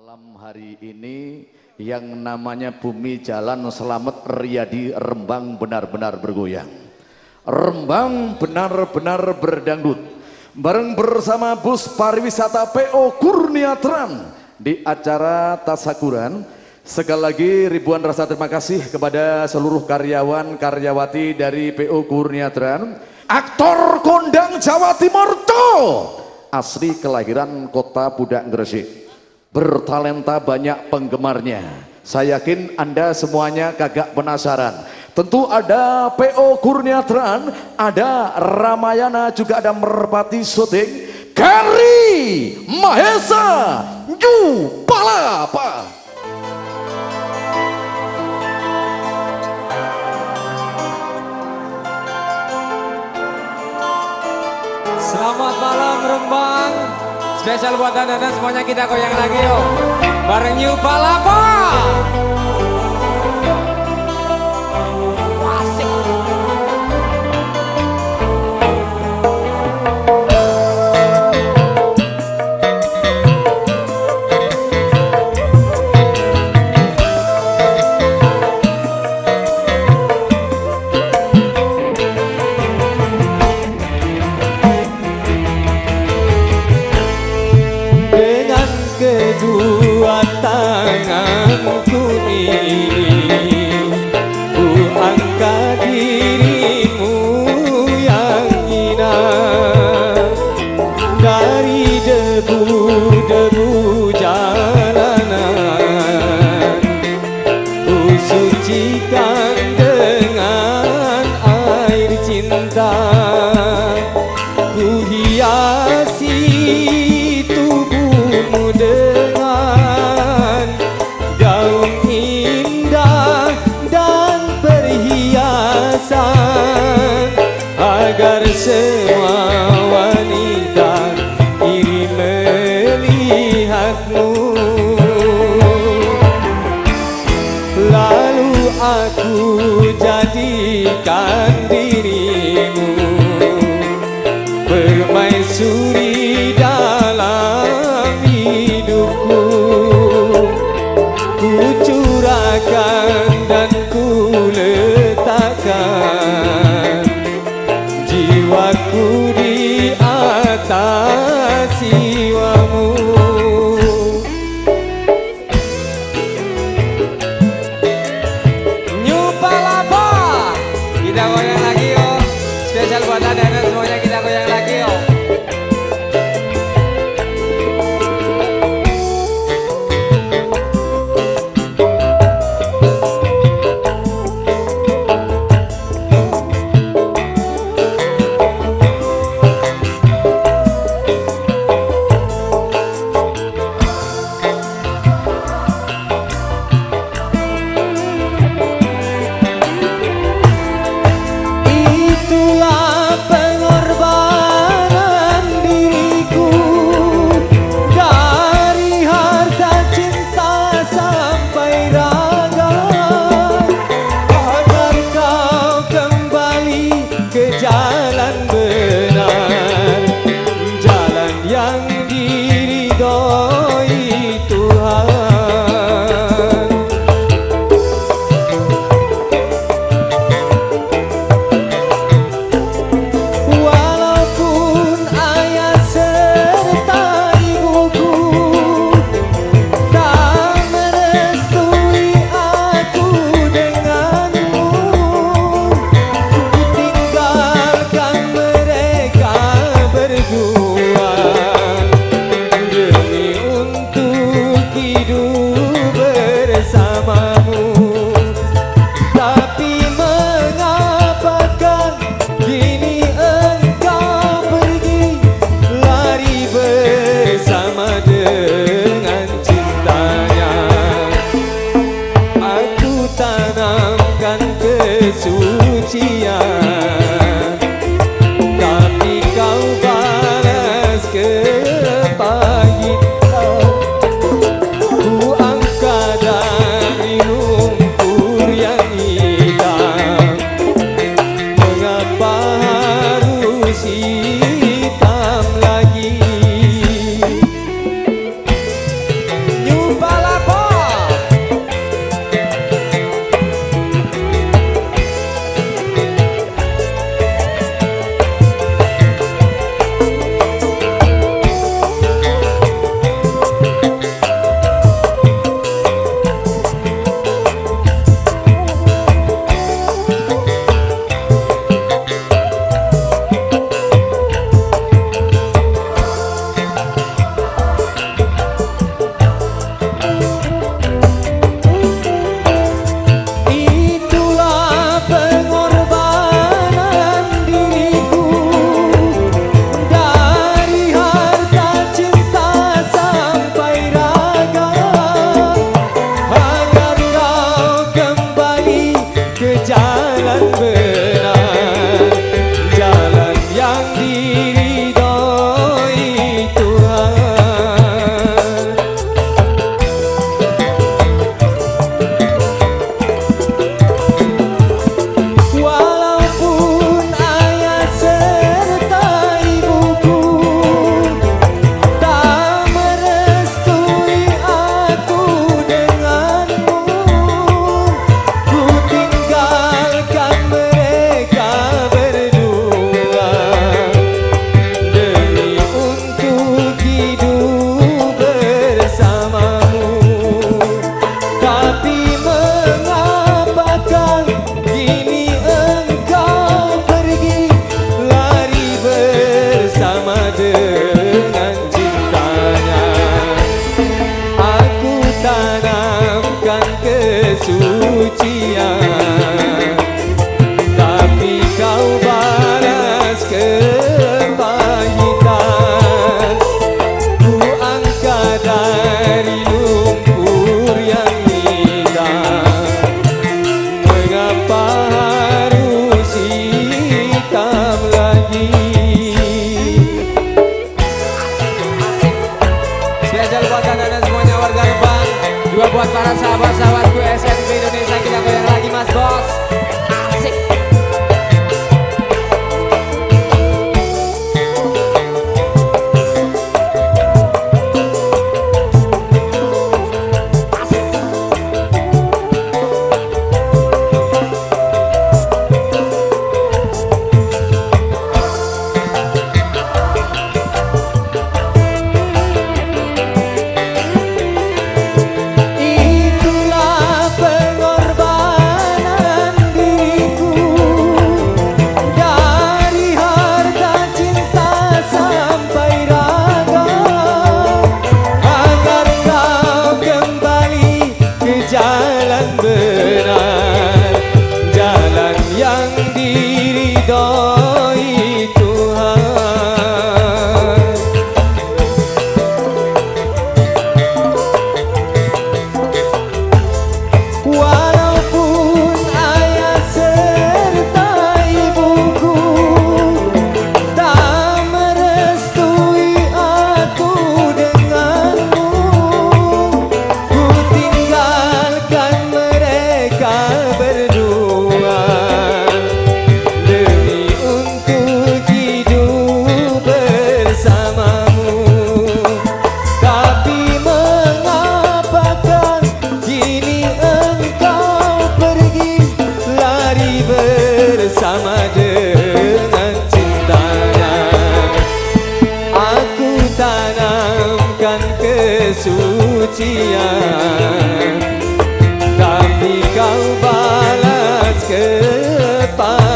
Malam hari ini yang namanya bumi jalan selamat Riyadi Rembang benar-benar bergoyang. Rembang benar-benar berdangdut. Bareng bersama bus pariwisata PO Kurniatran di acara Tasakuran. Sekali lagi ribuan rasa terima kasih kepada seluruh karyawan karyawati dari PO Kurniatran. Aktor kondang Jawa Timur tuh asli kelahiran kota Budak Gresik bertalenta banyak penggemarnya. Saya yakin anda semuanya kagak penasaran. Tentu ada PO Kurniatran ada Ramayana juga ada Merpati Syuting Gary Mahesa Ju Palapa. Selamat malam Rembang Spesial buat anda dan semuanya kita goyang lagi yuk. Bareng New Palapa semua wanita iri melihatmu. Lalu aku jadikan dirimu kesucian Tapi kau balas kepahitan